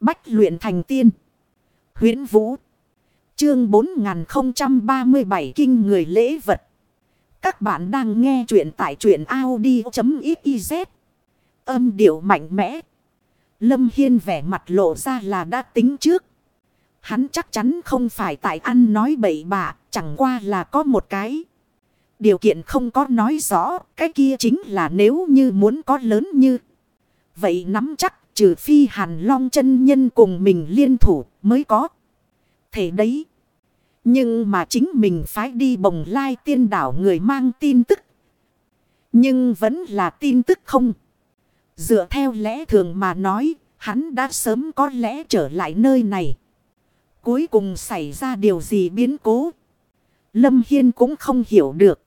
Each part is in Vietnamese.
Bách luyện thành tiên. huyễn Vũ. Chương 4037 Kinh người lễ vật. Các bạn đang nghe truyện tại truyện Audi.xyz. Âm điệu mạnh mẽ. Lâm Hiên vẻ mặt lộ ra là đã tính trước. Hắn chắc chắn không phải tại ăn nói bậy bạ, chẳng qua là có một cái. Điều kiện không có nói rõ, cái kia chính là nếu như muốn có lớn như. Vậy nắm chắc trừ phi hàn long chân nhân cùng mình liên thủ mới có. thế đấy. Nhưng mà chính mình phải đi bồng lai tiên đảo người mang tin tức. Nhưng vẫn là tin tức không. Dựa theo lẽ thường mà nói, hắn đã sớm có lẽ trở lại nơi này. Cuối cùng xảy ra điều gì biến cố. Lâm Hiên cũng không hiểu được.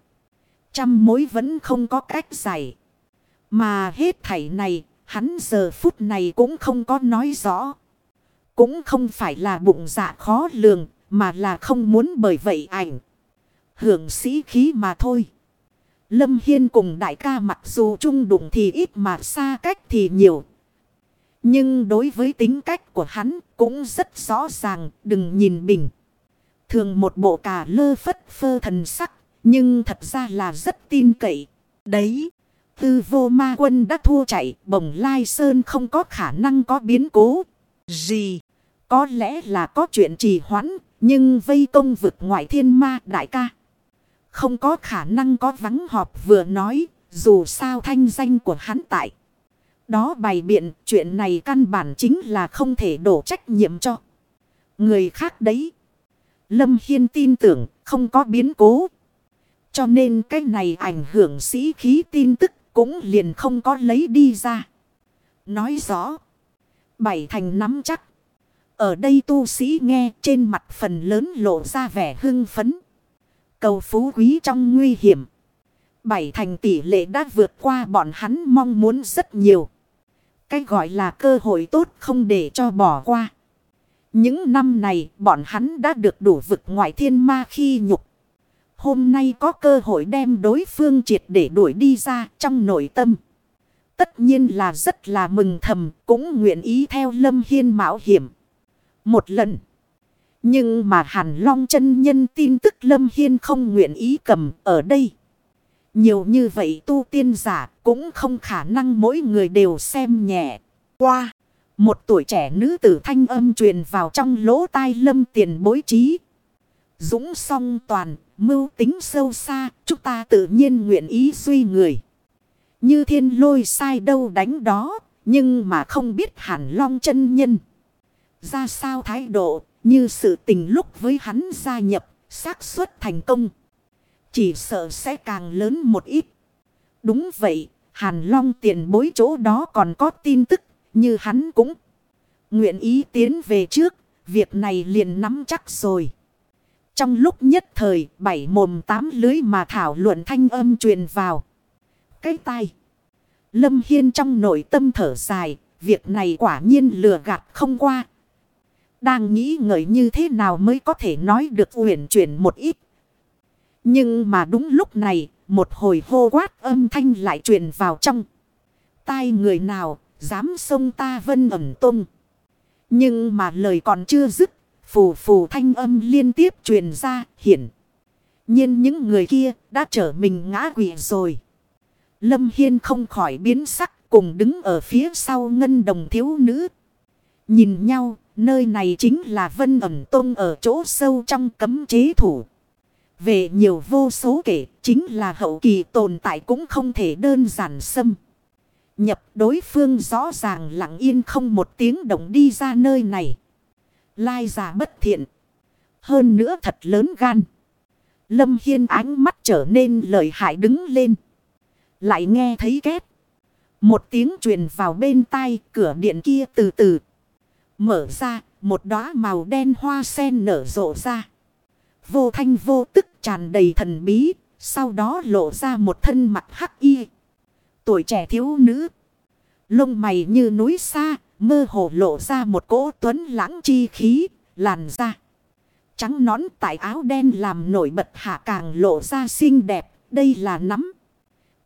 Trăm mối vẫn không có cách giải. Mà hết thảy này, hắn giờ phút này cũng không có nói rõ. Cũng không phải là bụng dạ khó lường, mà là không muốn bởi vậy ảnh. Hưởng sĩ khí mà thôi. Lâm Hiên cùng đại ca mặc dù chung đụng thì ít mà xa cách thì nhiều. Nhưng đối với tính cách của hắn cũng rất rõ ràng, đừng nhìn bình. Thường một bộ cà lơ phất phơ thần sắc, nhưng thật ra là rất tin cậy. Đấy, tư vô ma quân đã thua chạy, bồng lai sơn không có khả năng có biến cố. Gì? Có lẽ là có chuyện trì hoãn, nhưng vây công vực ngoại thiên ma đại ca. Không có khả năng có vắng họp vừa nói, dù sao thanh danh của hắn tại. Đó bày biện chuyện này căn bản chính là không thể đổ trách nhiệm cho. Người khác đấy. Lâm Hiên tin tưởng không có biến cố. Cho nên cái này ảnh hưởng sĩ khí tin tức cũng liền không có lấy đi ra. Nói rõ. Bảy thành nắm chắc. Ở đây tu sĩ nghe trên mặt phần lớn lộ ra vẻ hưng phấn. Cầu phú quý trong nguy hiểm. Bảy thành tỷ lệ đã vượt qua bọn hắn mong muốn rất nhiều. Cái gọi là cơ hội tốt không để cho bỏ qua. Những năm này, bọn hắn đã được đủ vực ngoại thiên ma khi nhục. Hôm nay có cơ hội đem đối phương triệt để đuổi đi ra trong nội tâm. Tất nhiên là rất là mừng thầm cũng nguyện ý theo Lâm Hiên mạo hiểm. Một lần. Nhưng mà Hàn Long chân nhân tin tức Lâm Hiên không nguyện ý cầm ở đây. Nhiều như vậy tu tiên giả cũng không khả năng mỗi người đều xem nhẹ. Qua. Một tuổi trẻ nữ tử thanh âm truyền vào trong lỗ tai lâm tiền bối trí. Dũng song toàn, mưu tính sâu xa, chúng ta tự nhiên nguyện ý suy người. Như thiên lôi sai đâu đánh đó, nhưng mà không biết Hàn long chân nhân. Ra sao thái độ, như sự tình lúc với hắn gia nhập, xác suất thành công. Chỉ sợ sẽ càng lớn một ít. Đúng vậy, Hàn Long tiền bối chỗ đó còn có tin tức, như hắn cũng nguyện ý tiến về trước, việc này liền nắm chắc rồi. Trong lúc nhất thời, bảy mồm tám lưới mà thảo luận thanh âm truyền vào. Cái tai. Lâm Hiên trong nội tâm thở dài, việc này quả nhiên lừa gạt không qua. Đang nghĩ ngợi như thế nào mới có thể nói được uyển chuyển một ít. Nhưng mà đúng lúc này, một hồi hô quát âm thanh lại truyền vào trong. Tai người nào, dám xông ta vân ẩm tung. Nhưng mà lời còn chưa dứt, phù phù thanh âm liên tiếp truyền ra, hiển. nhiên những người kia đã trở mình ngã quỷ rồi. Lâm Hiên không khỏi biến sắc cùng đứng ở phía sau ngân đồng thiếu nữ. Nhìn nhau, nơi này chính là vân ẩm tôn ở chỗ sâu trong cấm chế thủ. Về nhiều vô số kể, chính là hậu kỳ tồn tại cũng không thể đơn giản xâm. Nhập đối phương rõ ràng lặng yên không một tiếng động đi ra nơi này. Lai giả bất thiện. Hơn nữa thật lớn gan. Lâm Hiên ánh mắt trở nên lợi hại đứng lên. Lại nghe thấy két. Một tiếng truyền vào bên tai cửa điện kia từ từ. Mở ra, một đóa màu đen hoa sen nở rộ ra. Vô thanh vô tức tràn đầy thần bí. Sau đó lộ ra một thân mặt hắc y. Tuổi trẻ thiếu nữ. Lông mày như núi xa. Mơ hồ lộ ra một cỗ tuấn lãng chi khí. Làn da. Trắng nón tại áo đen làm nổi bật hạ càng lộ ra xinh đẹp. Đây là nắm.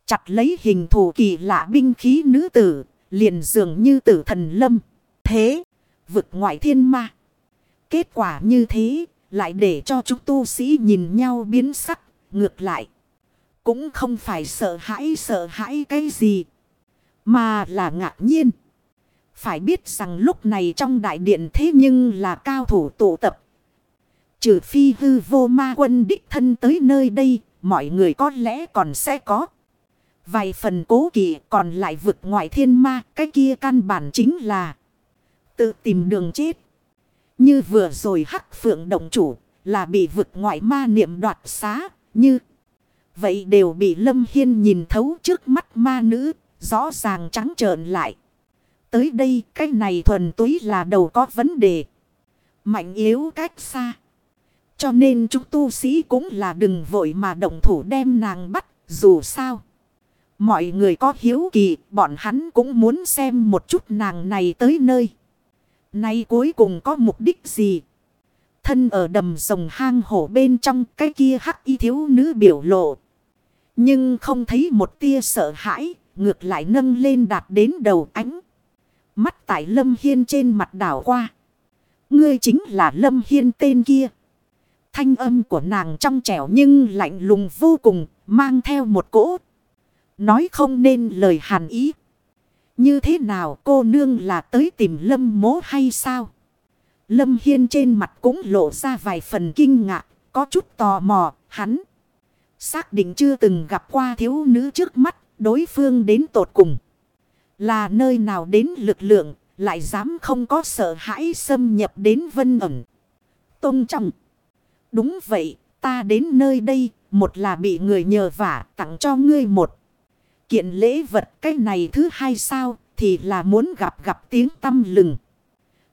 Chặt lấy hình thù kỳ lạ binh khí nữ tử. Liền dường như tử thần lâm. Thế. vực ngoại thiên ma. Kết quả như thế, lại để cho chúng tu sĩ nhìn nhau biến sắc, ngược lại. Cũng không phải sợ hãi sợ hãi cái gì, mà là ngạc nhiên. Phải biết rằng lúc này trong đại điện thế nhưng là cao thủ tụ tập. Trừ phi hư vô ma quân đích thân tới nơi đây, mọi người có lẽ còn sẽ có. Vài phần cố kỵ còn lại vực ngoại thiên ma, cái kia căn bản chính là tự tìm đường chết. Như vừa rồi hắc phượng động chủ là bị vực ngoại ma niệm đoạt xá, như vậy đều bị Lâm Hiên nhìn thấu trước mắt ma nữ, rõ ràng trắng trợn lại. Tới đây cái này thuần túy là đầu có vấn đề. Mạnh yếu cách xa. Cho nên chúng tu sĩ cũng là đừng vội mà động thủ đem nàng bắt dù sao. Mọi người có hiếu kỳ bọn hắn cũng muốn xem một chút nàng này tới nơi. Nay cuối cùng có mục đích gì? Thân ở đầm rồng hang hổ bên trong cái kia hắc y thiếu nữ biểu lộ. Nhưng không thấy một tia sợ hãi, ngược lại nâng lên đạt đến đầu ánh. Mắt tại Lâm Hiên trên mặt đảo qua. Ngươi chính là Lâm Hiên tên kia. Thanh âm của nàng trong trẻo nhưng lạnh lùng vô cùng, mang theo một cỗ. Nói không nên lời hàn ý. Như thế nào cô nương là tới tìm Lâm mố hay sao? Lâm Hiên trên mặt cũng lộ ra vài phần kinh ngạc, có chút tò mò, hắn. Xác định chưa từng gặp qua thiếu nữ trước mắt, đối phương đến tột cùng. Là nơi nào đến lực lượng, lại dám không có sợ hãi xâm nhập đến vân ẩn. Tôn trọng. Đúng vậy, ta đến nơi đây, một là bị người nhờ vả tặng cho ngươi một. Kiện lễ vật cái này thứ hai sao, thì là muốn gặp gặp tiếng tâm lừng.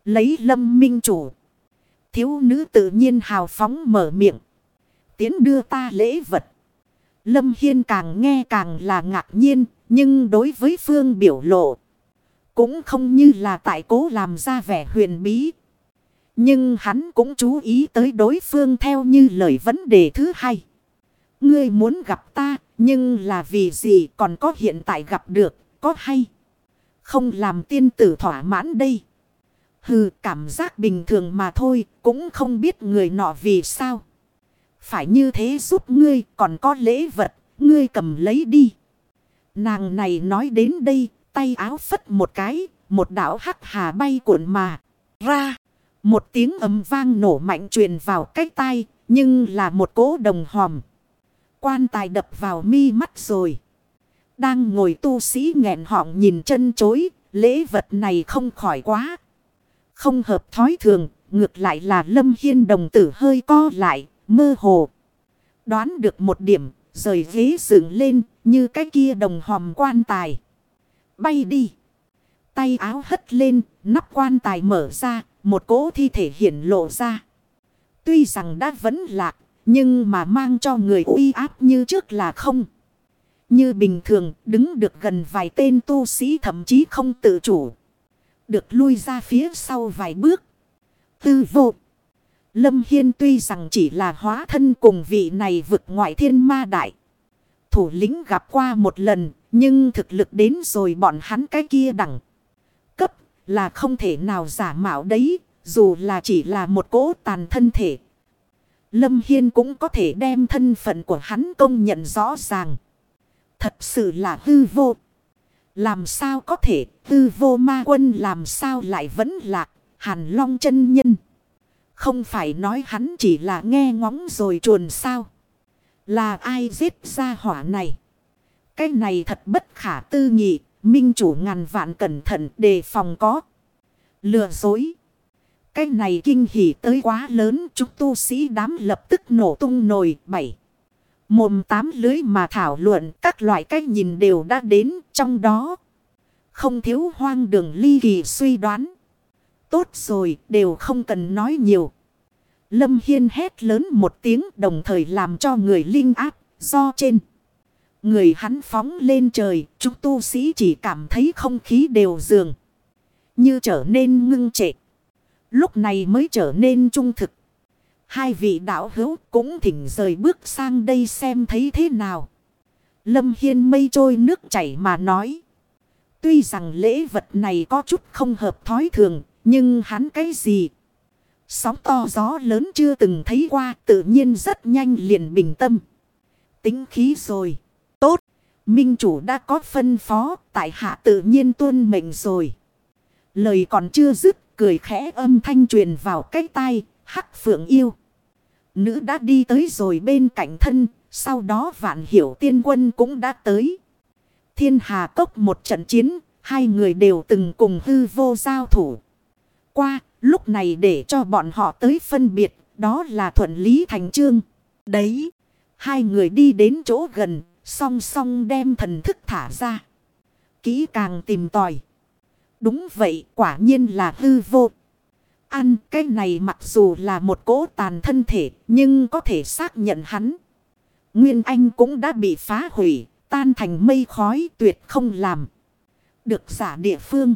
Lấy lâm minh chủ. Thiếu nữ tự nhiên hào phóng mở miệng. Tiến đưa ta lễ vật. Lâm Hiên càng nghe càng là ngạc nhiên. Nhưng đối với Phương biểu lộ. Cũng không như là tại cố làm ra vẻ huyền bí. Nhưng hắn cũng chú ý tới đối phương theo như lời vấn đề thứ hai. Ngươi muốn gặp ta, nhưng là vì gì còn có hiện tại gặp được, có hay? Không làm tiên tử thỏa mãn đây. Hừ, cảm giác bình thường mà thôi, cũng không biết người nọ vì sao. Phải như thế giúp ngươi, còn có lễ vật, ngươi cầm lấy đi. Nàng này nói đến đây, tay áo phất một cái, một đảo hắc hà bay cuộn mà, ra. Một tiếng ấm vang nổ mạnh truyền vào cách tai, nhưng là một cỗ đồng hòm. Quan tài đập vào mi mắt rồi. Đang ngồi tu sĩ nghẹn họng nhìn chân chối, lễ vật này không khỏi quá. Không hợp thói thường, ngược lại là lâm hiên đồng tử hơi co lại, mơ hồ. Đoán được một điểm, rời ghế dựng lên, như cái kia đồng hòm quan tài. Bay đi. Tay áo hất lên, nắp quan tài mở ra, một cỗ thi thể hiển lộ ra. Tuy rằng đã vẫn lạc, nhưng mà mang cho người uy áp như trước là không. Như bình thường, đứng được gần vài tên tu sĩ thậm chí không tự chủ. Được lui ra phía sau vài bước. Tư vô. Lâm Hiên tuy rằng chỉ là hóa thân cùng vị này vực ngoại thiên ma đại. Thủ lĩnh gặp qua một lần, nhưng thực lực đến rồi bọn hắn cái kia đẳng. Cấp là không thể nào giả mạo đấy, dù là chỉ là một cỗ tàn thân thể. Lâm Hiên cũng có thể đem thân phận của hắn công nhận rõ ràng. Thật sự là hư vô. Làm sao có thể hư vô ma quân làm sao lại vẫn lạc hàn long chân nhân. Không phải nói hắn chỉ là nghe ngóng rồi chuồn sao. Là ai giết ra hỏa này. Cái này thật bất khả tư nghị. Minh chủ ngàn vạn cẩn thận đề phòng có. Lừa dối. Cái này kinh hỉ tới quá lớn. Chúng tu sĩ đám lập tức nổ tung nồi bảy. Mồm tám lưới mà thảo luận các loại cách nhìn đều đã đến trong đó. Không thiếu hoang đường ly kỳ suy đoán. Tốt rồi đều không cần nói nhiều. Lâm Hiên hét lớn một tiếng đồng thời làm cho người linh áp do trên. Người hắn phóng lên trời, chúng tu sĩ chỉ cảm thấy không khí đều dường. Như trở nên ngưng trệ. Lúc này mới trở nên trung thực. Hai vị đạo hữu cũng thỉnh rời bước sang đây xem thấy thế nào. Lâm Hiên mây trôi nước chảy mà nói. Tuy rằng lễ vật này có chút không hợp thói thường, nhưng hắn cái gì? Sóng to gió lớn chưa từng thấy qua, tự nhiên rất nhanh liền bình tâm. Tính khí rồi. Tốt. Minh chủ đã có phân phó, tại hạ tự nhiên tuân mệnh rồi. Lời còn chưa dứt, cười khẽ âm thanh truyền vào cái tai, hắc phượng yêu. Nữ đã đi tới rồi bên cạnh thân. Sau đó vạn hiểu tiên quân cũng đã tới. Thiên hà cốc một trận chiến. Hai người đều từng cùng hư vô giao thủ. Qua, lúc này để cho bọn họ tới phân biệt. Đó là thuận lý thành trương. Đấy. Hai người đi đến chỗ gần. Song song đem thần thức thả ra. Kỹ càng tìm tòi. Đúng vậy, quả nhiên là hư vô. Ăn, cái này mặc dù là một cỗ tàn thân thể. Nhưng có thể xác nhận hắn. Nguyên Anh cũng đã bị phá hủy. Tan thành mây khói tuyệt không làm. Được giả địa phương.